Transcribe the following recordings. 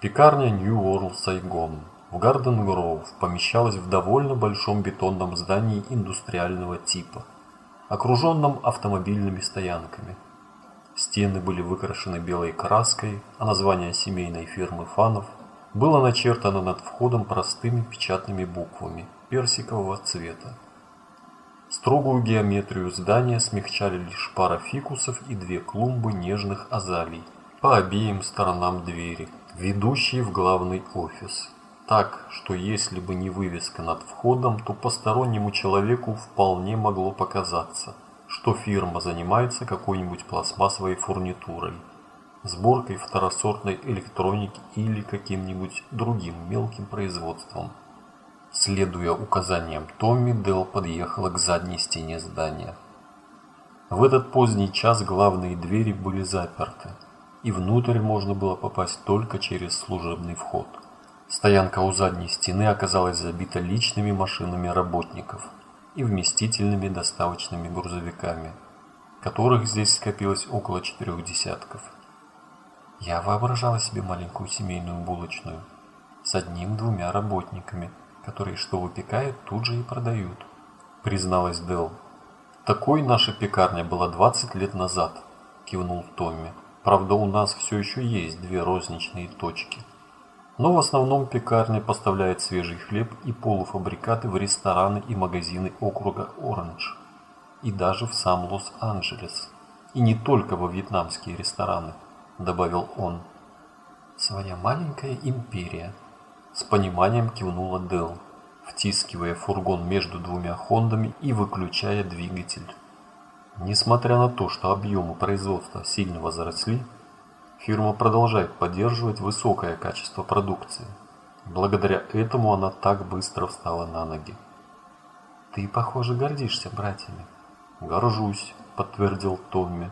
Пекарня New World Saigon в Гарден Гроув помещалась в довольно большом бетонном здании индустриального типа, окруженном автомобильными стоянками. Стены были выкрашены белой краской, а название семейной фирмы фанов было начертано над входом простыми печатными буквами персикового цвета. Строгую геометрию здания смягчали лишь пара фикусов и две клумбы нежных азалий по обеим сторонам двери, ведущие в главный офис. Так, что если бы не вывеска над входом, то постороннему человеку вполне могло показаться, что фирма занимается какой-нибудь пластмассовой фурнитурой, сборкой второсортной электроники или каким-нибудь другим мелким производством. Следуя указаниям Томми, Дел подъехала к задней стене здания. В этот поздний час главные двери были заперты, и внутрь можно было попасть только через служебный вход. Стоянка у задней стены оказалась забита личными машинами работников и вместительными доставочными грузовиками, которых здесь скопилось около четырех десятков. Я воображала себе маленькую семейную булочную с одним-двумя работниками – которые что выпекают, тут же и продают, призналась Дел. Такой наша пекарня была 20 лет назад, кивнул Томми. Правда, у нас все еще есть две розничные точки. Но в основном пекарня поставляет свежий хлеб и полуфабрикаты в рестораны и магазины округа Оранж. И даже в сам Лос-Анджелес. И не только во вьетнамские рестораны, добавил он. Своя маленькая империя, с пониманием кивнула Дел, втискивая фургон между двумя хондами и выключая двигатель. Несмотря на то, что объемы производства сильно возросли, фирма продолжает поддерживать высокое качество продукции. Благодаря этому она так быстро встала на ноги. «Ты, похоже, гордишься братьями». «Горжусь», — подтвердил Томми.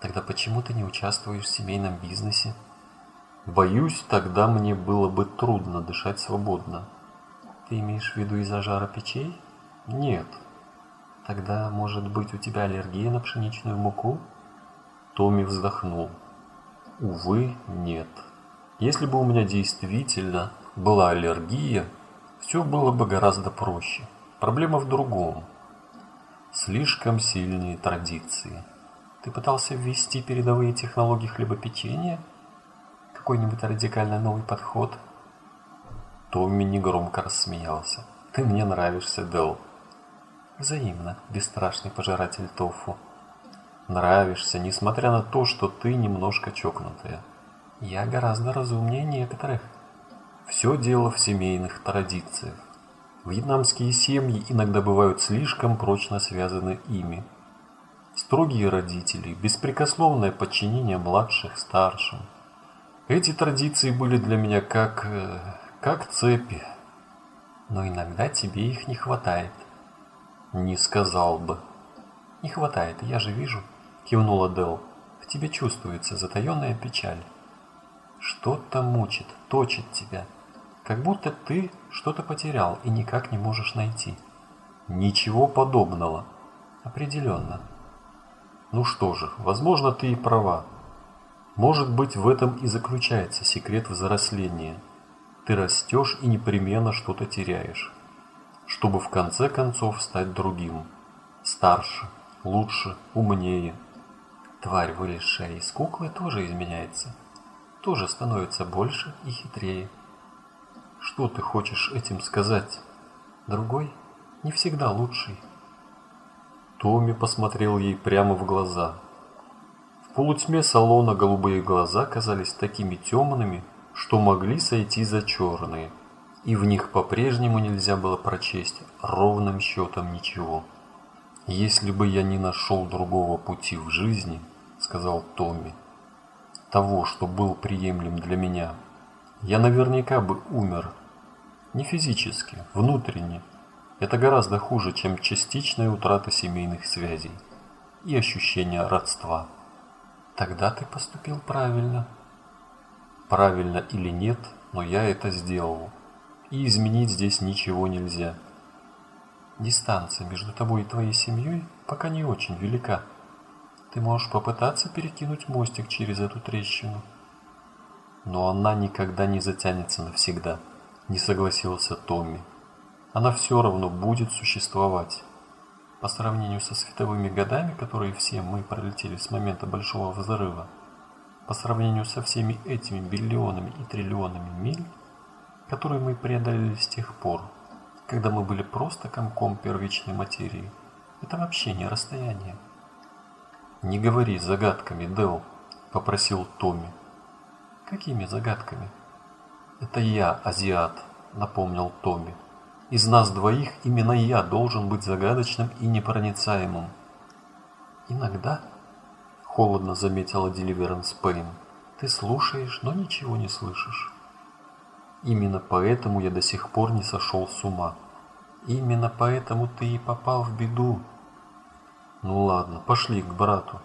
«Тогда почему ты не участвуешь в семейном бизнесе?» Боюсь, тогда мне было бы трудно дышать свободно. Ты имеешь в виду из-за жара печей? Нет. Тогда, может быть, у тебя аллергия на пшеничную муку? Томми вздохнул. Увы, нет. Если бы у меня действительно была аллергия, все было бы гораздо проще. Проблема в другом. Слишком сильные традиции. Ты пытался ввести передовые технологии хлебопечения? какой-нибудь радикально новый подход?» Томми негромко рассмеялся. «Ты мне нравишься, Дэл». «Взаимно, бесстрашный пожиратель тофу». «Нравишься, несмотря на то, что ты немножко чокнутая». «Я гораздо разумнее некоторых». «Все дело в семейных традициях. Вьетнамские семьи иногда бывают слишком прочно связаны ими. Строгие родители, беспрекословное подчинение младших старшим, эти традиции были для меня как... Э, как цепи. Но иногда тебе их не хватает. Не сказал бы. Не хватает, я же вижу, кивнула Дел. В тебе чувствуется затаенная печаль. Что-то мучит, точит тебя. Как будто ты что-то потерял и никак не можешь найти. Ничего подобного. Определенно. Ну что же, возможно, ты и права. Может быть, в этом и заключается секрет взросления. Ты растешь и непременно что-то теряешь, чтобы в конце концов стать другим, старше, лучше, умнее. Тварь, вылезшая из куклы, тоже изменяется, тоже становится больше и хитрее. Что ты хочешь этим сказать? Другой не всегда лучший. Томми посмотрел ей прямо в глаза – в полутьме салона голубые глаза казались такими темными, что могли сойти за черные, и в них по-прежнему нельзя было прочесть ровным счетом ничего. «Если бы я не нашел другого пути в жизни, — сказал Томми, — того, что был приемлем для меня, я наверняка бы умер. Не физически, внутренне. Это гораздо хуже, чем частичная утрата семейных связей и ощущение родства». Тогда ты поступил правильно. Правильно или нет, но я это сделал. И изменить здесь ничего нельзя. Дистанция между тобой и твоей семьей пока не очень велика. Ты можешь попытаться перекинуть мостик через эту трещину. Но она никогда не затянется навсегда, не согласился Томми. Она все равно будет существовать. По сравнению со световыми годами, которые все мы пролетели с момента Большого Взрыва, по сравнению со всеми этими биллионами и триллионами миль, которые мы преодолели с тех пор, когда мы были просто комком первичной материи, это вообще не расстояние. «Не говори загадками, Дэл», — попросил Томми. «Какими загадками?» «Это я, азиат», — напомнил Томми. Из нас двоих именно я должен быть загадочным и непроницаемым. Иногда, холодно заметила Деливеренс Пейн, ты слушаешь, но ничего не слышишь. Именно поэтому я до сих пор не сошел с ума. Именно поэтому ты и попал в беду. Ну ладно, пошли к брату.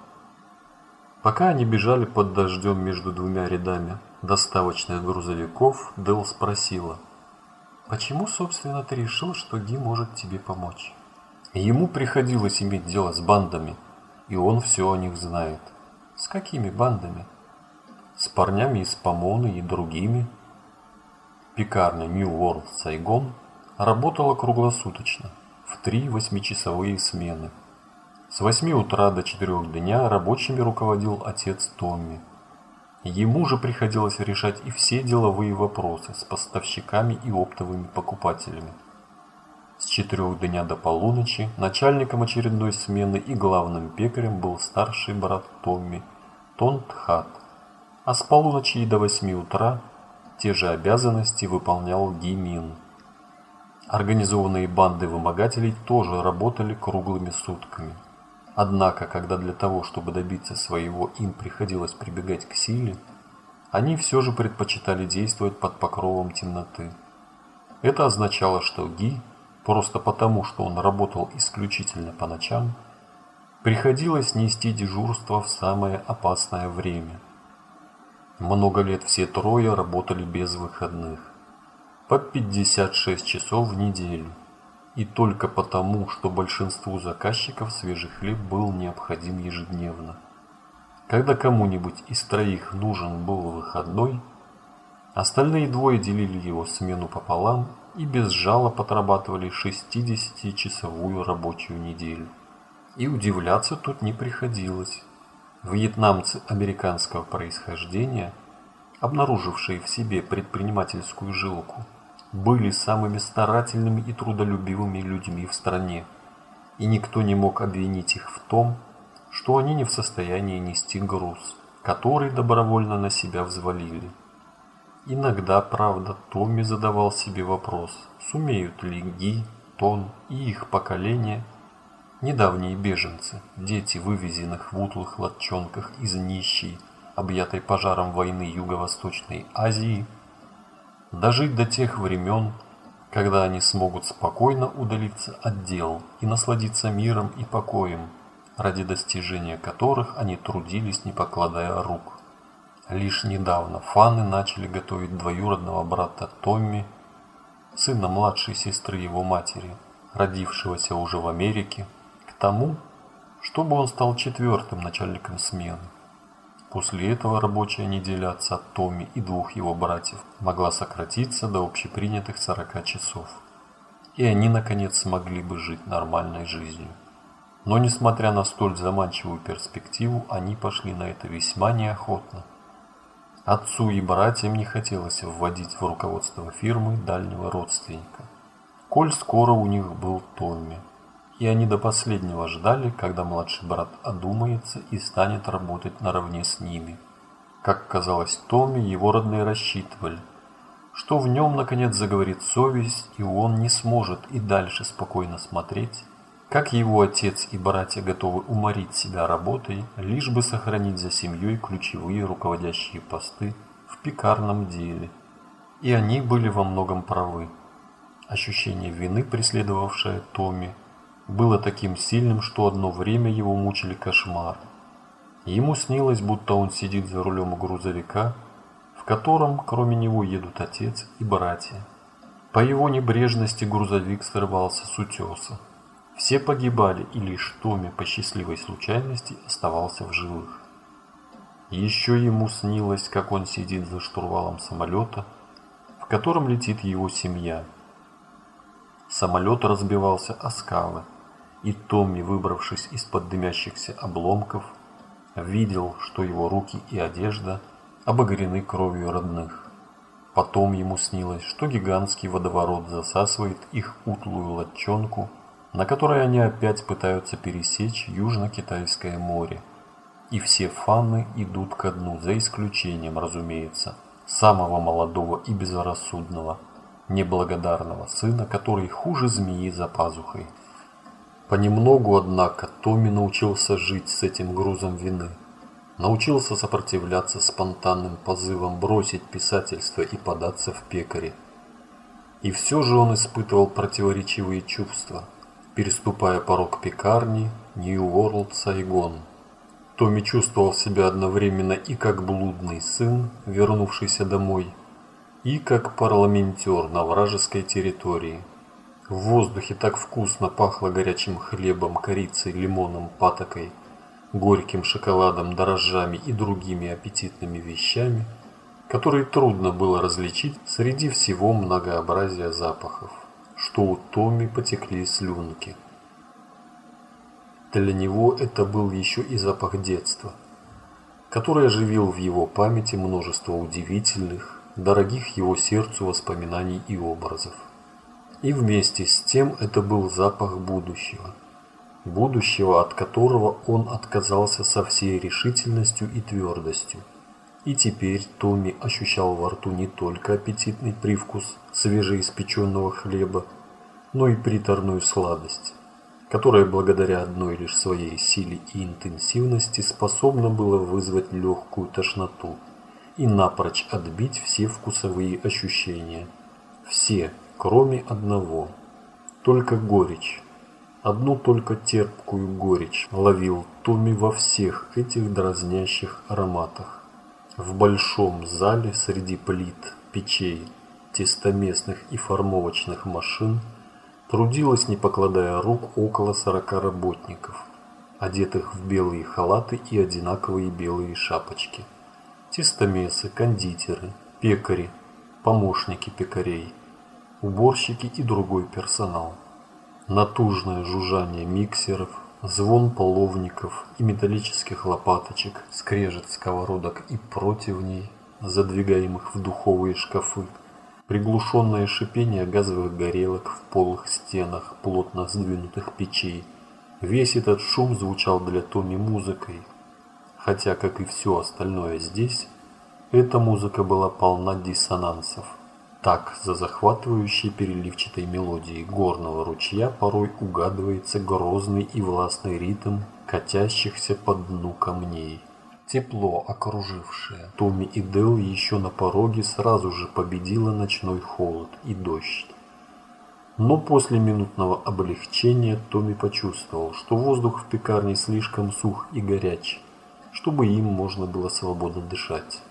Пока они бежали под дождем между двумя рядами доставочных грузовиков, Дэл спросила – Почему, собственно, ты решил, что Ги может тебе помочь? Ему приходилось иметь дело с бандами, и он все о них знает. С какими бандами? С парнями из Помоны и другими. Пекарня New World Сайгон работала круглосуточно, в три восьмичасовые смены. С 8 утра до 4 дня рабочими руководил отец Томми. Ему же приходилось решать и все деловые вопросы с поставщиками и оптовыми покупателями. С четырех дня до полуночи начальником очередной смены и главным пекарем был старший брат Томми, Тонтхат, а с полуночи и до восьми утра те же обязанности выполнял Гимин. Организованные банды вымогателей тоже работали круглыми сутками – Однако, когда для того, чтобы добиться своего, им приходилось прибегать к силе, они все же предпочитали действовать под покровом темноты. Это означало, что Ги, просто потому, что он работал исключительно по ночам, приходилось нести дежурство в самое опасное время. Много лет все трое работали без выходных, по 56 часов в неделю и только потому, что большинству заказчиков свежий хлеб был необходим ежедневно. Когда кому-нибудь из троих нужен был выходной, остальные двое делили его смену пополам и без жала подрабатывали 60-часовую рабочую неделю. И удивляться тут не приходилось. Вьетнамцы американского происхождения, обнаружившие в себе предпринимательскую жилку, были самыми старательными и трудолюбивыми людьми в стране, и никто не мог обвинить их в том, что они не в состоянии нести груз, который добровольно на себя взвалили. Иногда, правда, Томми задавал себе вопрос, сумеют ли Ги, Тон и их поколение, недавние беженцы, дети вывезенных в утлых латчонках из нищей, объятой пожаром войны Юго-Восточной Азии, дожить до тех времен, когда они смогут спокойно удалиться от дел и насладиться миром и покоем, ради достижения которых они трудились, не покладая рук. Лишь недавно фаны начали готовить двоюродного брата Томми, сына младшей сестры его матери, родившегося уже в Америке, тому, чтобы он стал четвертым начальником смены. После этого рабочая неделя отца Томми и двух его братьев могла сократиться до общепринятых 40 часов. И они наконец смогли бы жить нормальной жизнью. Но несмотря на столь заманчивую перспективу, они пошли на это весьма неохотно. Отцу и братьям не хотелось вводить в руководство фирмы дальнего родственника. Коль скоро у них был Томми и они до последнего ждали, когда младший брат одумается и станет работать наравне с ними. Как казалось Томми, его родные рассчитывали, что в нем наконец заговорит совесть, и он не сможет и дальше спокойно смотреть, как его отец и братья готовы уморить себя работой, лишь бы сохранить за семьей ключевые руководящие посты в пекарном деле. И они были во многом правы. Ощущение вины, преследовавшее Томми, было таким сильным, что одно время его мучили кошмары. Ему снилось, будто он сидит за рулем грузовика, в котором кроме него едут отец и братья. По его небрежности грузовик срывался с утеса. Все погибали, и лишь Томми по счастливой случайности оставался в живых. Еще ему снилось, как он сидит за штурвалом самолета, в котором летит его семья. Самолет разбивался о скалы, и Томми, выбравшись из-под дымящихся обломков, видел, что его руки и одежда обогрены кровью родных. Потом ему снилось, что гигантский водоворот засасывает их утлую лодчонку, на которой они опять пытаются пересечь Южно-Китайское море. И все фанны идут ко дну, за исключением, разумеется, самого молодого и безрассудного, неблагодарного сына, который хуже змеи за пазухой. Понемногу, однако, Томми научился жить с этим грузом вины – научился сопротивляться спонтанным позывам бросить писательство и податься в пекаре. И все же он испытывал противоречивые чувства, переступая порог пекарни World Saigon. Томми чувствовал себя одновременно и как блудный сын, вернувшийся домой, и как парламентер на вражеской территории. В воздухе так вкусно пахло горячим хлебом, корицей, лимоном, патокой – горьким шоколадом, дрожжами и другими аппетитными вещами, которые трудно было различить среди всего многообразия запахов, что у Томми потекли слюнки. Для него это был еще и запах детства, который оживил в его памяти множество удивительных, дорогих его сердцу воспоминаний и образов. И вместе с тем это был запах будущего – будущего, от которого он отказался со всей решительностью и твердостью. И теперь Томми ощущал во рту не только аппетитный привкус свежеиспеченного хлеба, но и приторную сладость, которая благодаря одной лишь своей силе и интенсивности способна была вызвать легкую тошноту и напрочь отбить все вкусовые ощущения. Все, кроме одного. Только горечь Одну только терпкую горечь ловил Томми во всех этих дразнящих ароматах. В большом зале среди плит, печей, тестомесных и формовочных машин трудилось, не покладая рук, около сорока работников, одетых в белые халаты и одинаковые белые шапочки. Тестомесы, кондитеры, пекари, помощники пекарей, уборщики и другой персонал – натужное жужжание миксеров, звон половников и металлических лопаточек, скрежет сковородок и противней, задвигаемых в духовые шкафы, приглушенное шипение газовых горелок в полых стенах плотно сдвинутых печей. Весь этот шум звучал для Тони музыкой, хотя, как и все остальное здесь, эта музыка была полна диссонансов. Так, за захватывающей переливчатой мелодией горного ручья порой угадывается грозный и властный ритм катящихся по дну камней. Тепло, окружившее Томми и Дел еще на пороге сразу же победило ночной холод и дождь. Но после минутного облегчения Томми почувствовал, что воздух в пекарне слишком сух и горяч, чтобы им можно было свободно дышать.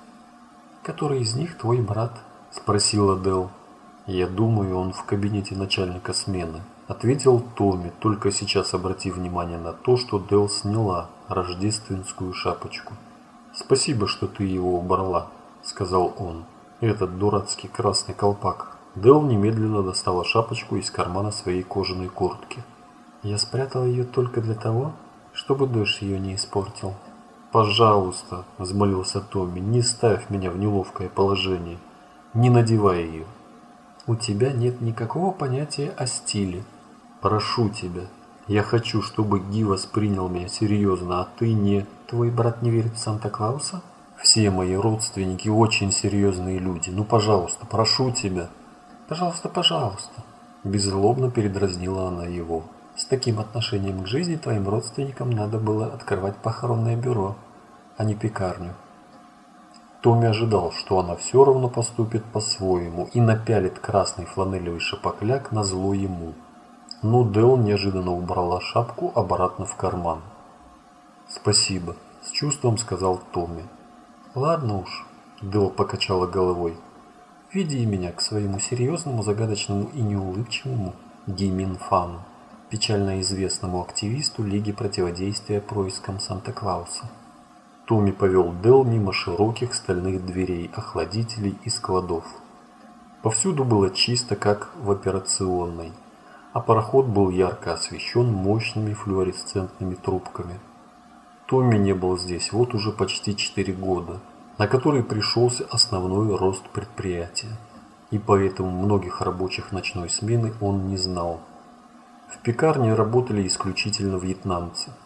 «Который из них твой брат?» – спросила Дел. «Я думаю, он в кабинете начальника смены», – ответил Томми, только сейчас обратив внимание на то, что Дел сняла рождественскую шапочку. «Спасибо, что ты его убрала», – сказал он. «Этот дурацкий красный колпак». Дел немедленно достала шапочку из кармана своей кожаной куртки. «Я спрятала ее только для того, чтобы дождь ее не испортил». «Пожалуйста», – взмолился Томми, – «не ставь меня в неловкое положение не надевай ее. У тебя нет никакого понятия о стиле. Прошу тебя, я хочу, чтобы Ги воспринял меня серьезно, а ты не... Твой брат не верит в Санта-Клауса? Все мои родственники очень серьезные люди. Ну, пожалуйста, прошу тебя. Пожалуйста, пожалуйста. Беззлобно передразнила она его. С таким отношением к жизни твоим родственникам надо было открывать похоронное бюро, а не пекарню. Томми ожидал, что она все равно поступит по-своему и напялит красный фланелевый шапокляк на зло ему. Но Дел неожиданно убрала шапку обратно в карман. «Спасибо», – с чувством сказал Томми. «Ладно уж», – Дел покачала головой. «Веди меня к своему серьезному, загадочному и неулыбчивому Гимин Фану, печально известному активисту Лиги противодействия проискам Санта-Клауса». Томми повел Дел мимо широких стальных дверей, охладителей и складов. Повсюду было чисто, как в операционной, а пароход был ярко освещен мощными флуоресцентными трубками. Томми не был здесь вот уже почти 4 года, на который пришелся основной рост предприятия, и поэтому многих рабочих ночной смены он не знал. В пекарне работали исключительно вьетнамцы –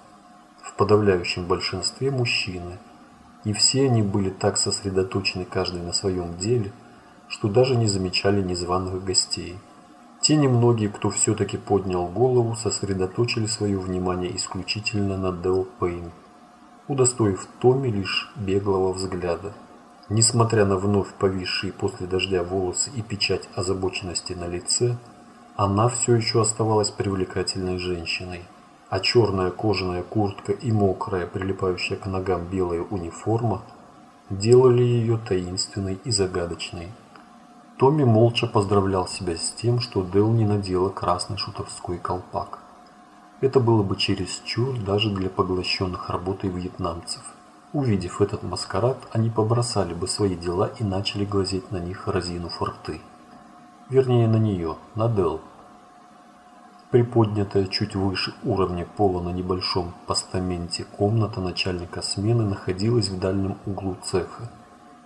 подавляющем большинстве мужчины, и все они были так сосредоточены каждый на своем деле, что даже не замечали незваных гостей. Те немногие, кто все-таки поднял голову, сосредоточили свое внимание исключительно на Дел Пейн, удостоив Томми лишь беглого взгляда. Несмотря на вновь повисшие после дождя волосы и печать озабоченности на лице, она все еще оставалась привлекательной женщиной а черная кожаная куртка и мокрая, прилипающая к ногам белая униформа делали ее таинственной и загадочной. Томми молча поздравлял себя с тем, что Дел не надела красный шутовской колпак. Это было бы чересчур даже для поглощенных работой вьетнамцев. Увидев этот маскарад, они побросали бы свои дела и начали глазеть на них, разинув рты. Вернее, на нее, на Дел, Приподнятая чуть выше уровня пола на небольшом постаменте комната начальника смены находилась в дальнем углу цеха,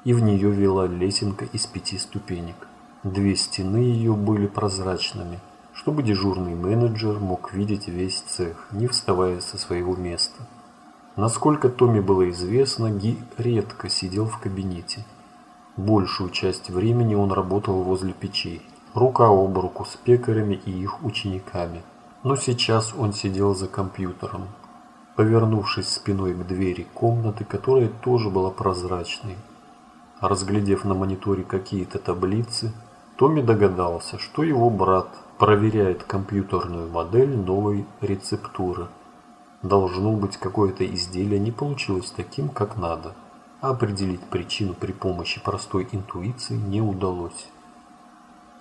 и в нее вела лесенка из пяти ступенек. Две стены ее были прозрачными, чтобы дежурный менеджер мог видеть весь цех, не вставая со своего места. Насколько Томе было известно, Ги редко сидел в кабинете. Большую часть времени он работал возле печей, рука об руку с пекарями и их учениками. Но сейчас он сидел за компьютером, повернувшись спиной к двери комнаты, которая тоже была прозрачной. Разглядев на мониторе какие-то таблицы, Томми догадался, что его брат проверяет компьютерную модель новой рецептуры. Должно быть, какое-то изделие не получилось таким, как надо, а определить причину при помощи простой интуиции не удалось.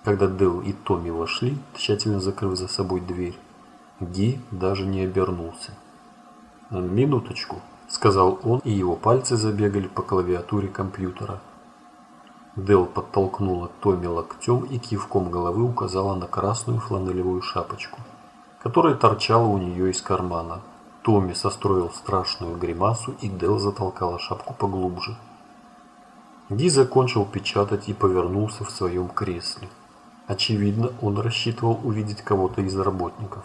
Когда Дэл и Томми вошли, тщательно закрыв за собой дверь, Ги даже не обернулся. «Минуточку», — сказал он, и его пальцы забегали по клавиатуре компьютера. Дэл подтолкнула Томми локтем и кивком головы указала на красную фланелевую шапочку, которая торчала у нее из кармана. Томми состроил страшную гримасу, и Дэл затолкала шапку поглубже. Ги закончил печатать и повернулся в своем кресле. Очевидно, он рассчитывал увидеть кого-то из работников,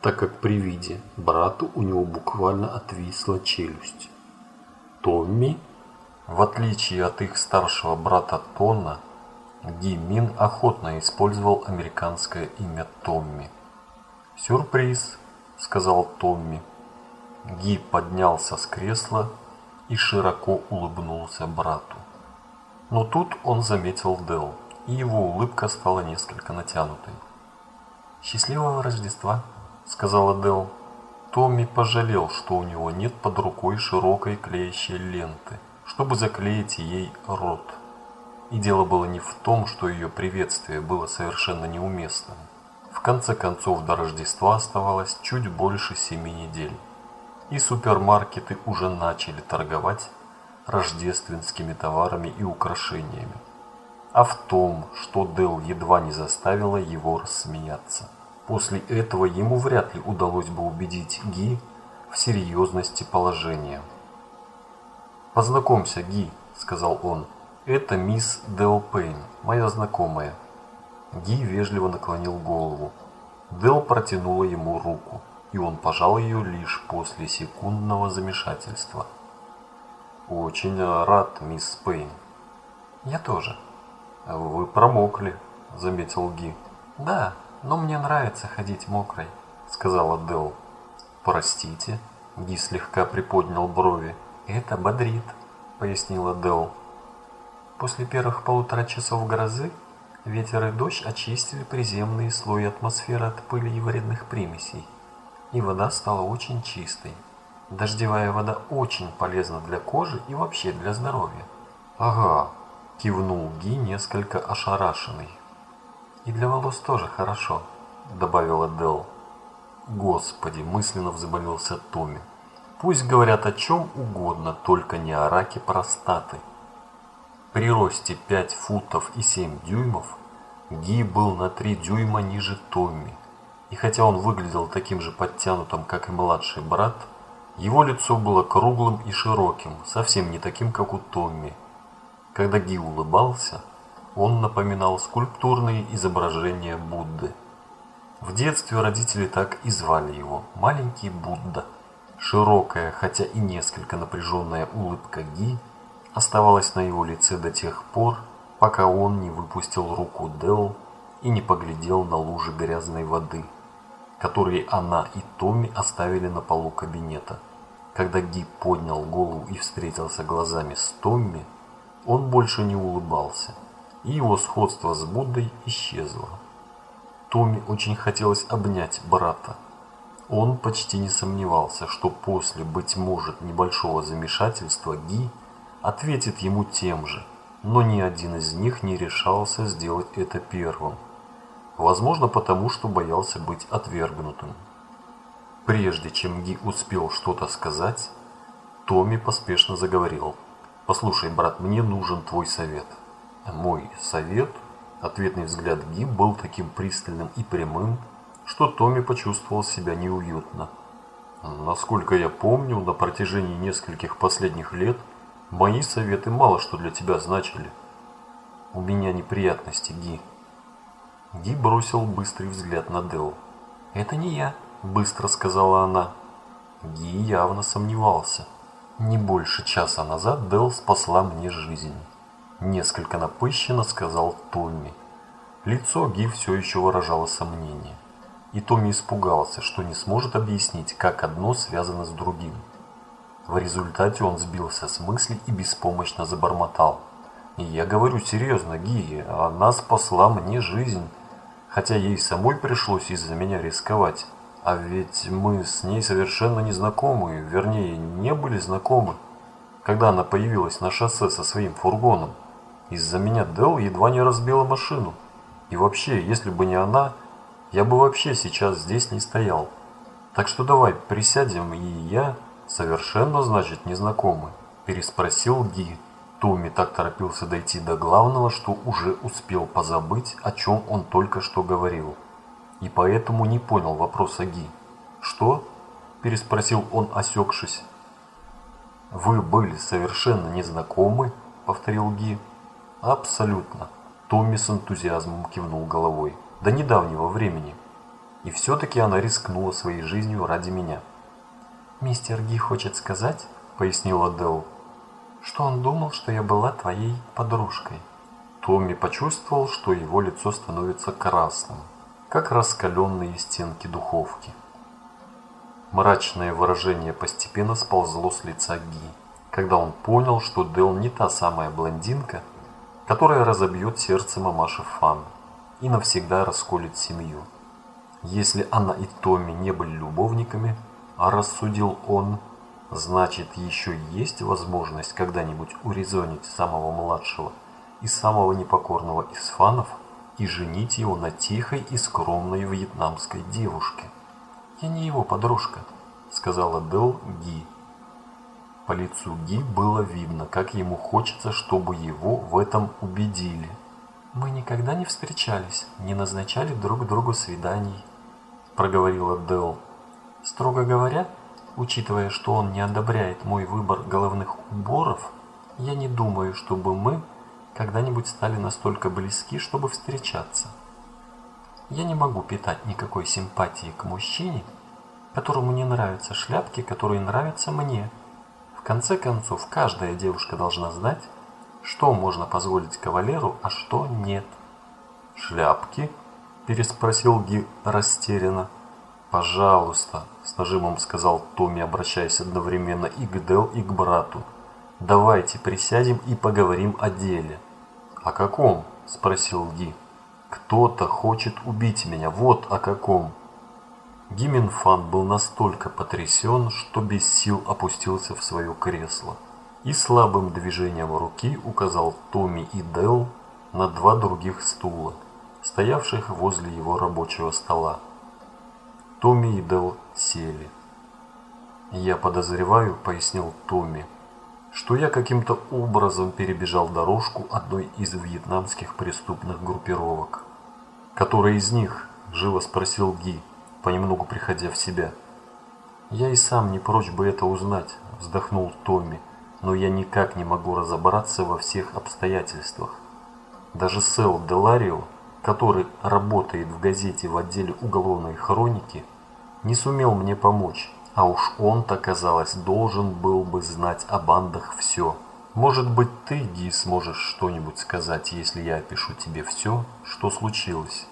так как при виде брата у него буквально отвисла челюсть. Томми, в отличие от их старшего брата Тона, Ги Мин охотно использовал американское имя Томми. «Сюрприз», — сказал Томми. Ги поднялся с кресла и широко улыбнулся брату. Но тут он заметил Делл и его улыбка стала несколько натянутой. «Счастливого Рождества!» – сказала Дел. Томми пожалел, что у него нет под рукой широкой клеящей ленты, чтобы заклеить ей рот. И дело было не в том, что ее приветствие было совершенно неуместным. В конце концов, до Рождества оставалось чуть больше семи недель, и супермаркеты уже начали торговать рождественскими товарами и украшениями а в том, что Дел едва не заставила его рассмеяться. После этого ему вряд ли удалось бы убедить Ги в серьезности положения. «Познакомься, Ги», — сказал он. «Это мисс Дел Пейн, моя знакомая». Ги вежливо наклонил голову. Дел протянула ему руку, и он пожал ее лишь после секундного замешательства. «Очень рад, мисс Пейн». «Я тоже», «Вы промокли», — заметил Ги. «Да, но мне нравится ходить мокрой», — сказала Дел. «Простите», — Ги слегка приподнял брови. «Это бодрит», — пояснила Дел. После первых полутора часов грозы ветер и дождь очистили приземные слои атмосферы от пыли и вредных примесей, и вода стала очень чистой. Дождевая вода очень полезна для кожи и вообще для здоровья. Ага, Кивнул Ги, несколько ошарашенный. «И для волос тоже хорошо», — добавила Дел. «Господи!» — мысленно взмолился Томми. Пусть говорят о чем угодно, только не о раке простаты. При росте 5 футов и 7 дюймов Ги был на 3 дюйма ниже Томми. И хотя он выглядел таким же подтянутым, как и младший брат, его лицо было круглым и широким, совсем не таким, как у Томми. Когда Ги улыбался, он напоминал скульптурные изображения Будды. В детстве родители так и звали его «маленький Будда». Широкая, хотя и несколько напряженная улыбка Ги оставалась на его лице до тех пор, пока он не выпустил руку Дел и не поглядел на лужи грязной воды, которые она и Томми оставили на полу кабинета. Когда Ги поднял голову и встретился глазами с Томми, он больше не улыбался, и его сходство с Буддой исчезло. Томми очень хотелось обнять брата. Он почти не сомневался, что после, быть может, небольшого замешательства Ги ответит ему тем же, но ни один из них не решался сделать это первым. Возможно, потому что боялся быть отвергнутым. Прежде чем Ги успел что-то сказать, Томми поспешно заговорил. «Послушай, брат, мне нужен твой совет». «Мой совет?» Ответный взгляд Ги был таким пристальным и прямым, что Томми почувствовал себя неуютно. Насколько я помню, на протяжении нескольких последних лет мои советы мало что для тебя значили. У меня неприятности, Ги. Ги бросил быстрый взгляд на Дел. «Это не я», – быстро сказала она. Ги явно сомневался. Не больше часа назад Дел спасла мне жизнь. Несколько напыщенно сказал Томми. Лицо Ги все еще выражало сомнение. И Томми испугался, что не сможет объяснить, как одно связано с другим. В результате он сбился с мысли и беспомощно забормотал. Я говорю серьезно, Ги, она спасла мне жизнь, хотя ей самой пришлось из-за меня рисковать. А ведь мы с ней совершенно не знакомы, вернее, не были знакомы, когда она появилась на шоссе со своим фургоном. Из-за меня Дел едва не разбила машину. И вообще, если бы не она, я бы вообще сейчас здесь не стоял. Так что давай присядем, и я совершенно, значит, незнакомый. Переспросил Ги. Томми так торопился дойти до главного, что уже успел позабыть, о чем он только что говорил. И поэтому не понял вопроса Ги. «Что?» – переспросил он, осекшись. «Вы были совершенно незнакомы?» – повторил Ги. Абсолютно. Томми с энтузиазмом кивнул головой. До недавнего времени. И все-таки она рискнула своей жизнью ради меня. «Мистер Ги хочет сказать, — пояснила Дел, — что он думал, что я была твоей подружкой». Томми почувствовал, что его лицо становится красным, как раскаленные стенки духовки. Мрачное выражение постепенно сползло с лица Ги, когда он понял, что Дел не та самая блондинка, которая разобьет сердце мамаши Фан и навсегда расколет семью. Если она и Томми не были любовниками, а рассудил он, значит еще есть возможность когда-нибудь урезонить самого младшего и самого непокорного из фанов и женить его на тихой и скромной вьетнамской девушке. «Я не его подружка», — сказала Дел Ги. По лицу Ги было видно, как ему хочется, чтобы его в этом убедили. «Мы никогда не встречались, не назначали друг другу свиданий», – проговорила Дел. «Строго говоря, учитывая, что он не одобряет мой выбор головных уборов, я не думаю, чтобы мы когда-нибудь стали настолько близки, чтобы встречаться. Я не могу питать никакой симпатии к мужчине, которому не нравятся шляпки, которые нравятся мне» конце концов, каждая девушка должна знать, что можно позволить кавалеру, а что нет. «Шляпки?» – переспросил Ги растерянно. «Пожалуйста», – с нажимом сказал Томми, обращаясь одновременно и к Дел, и к брату. «Давайте присядем и поговорим о деле». «О каком?» – спросил Ги. «Кто-то хочет убить меня, вот о каком». Гименфан был настолько потрясен, что без сил опустился в свое кресло и слабым движением руки указал Томми и Дел на два других стула, стоявших возле его рабочего стола. Томми и Дел сели. Я подозреваю, пояснил Томми, что я каким-то образом перебежал дорожку одной из вьетнамских преступных группировок. Который из них? Живо спросил Ги, понемногу приходя в себя. Я и сам не прочь бы это узнать, вздохнул Томми, но я никак не могу разобраться во всех обстоятельствах. Даже Сел Деларио, который работает в газете в отделе уголовной хроники, не сумел мне помочь. А уж он-то, казалось, должен был бы знать о бандах все. Может быть, ты, Ди, сможешь что-нибудь сказать, если я опишу тебе все, что случилось.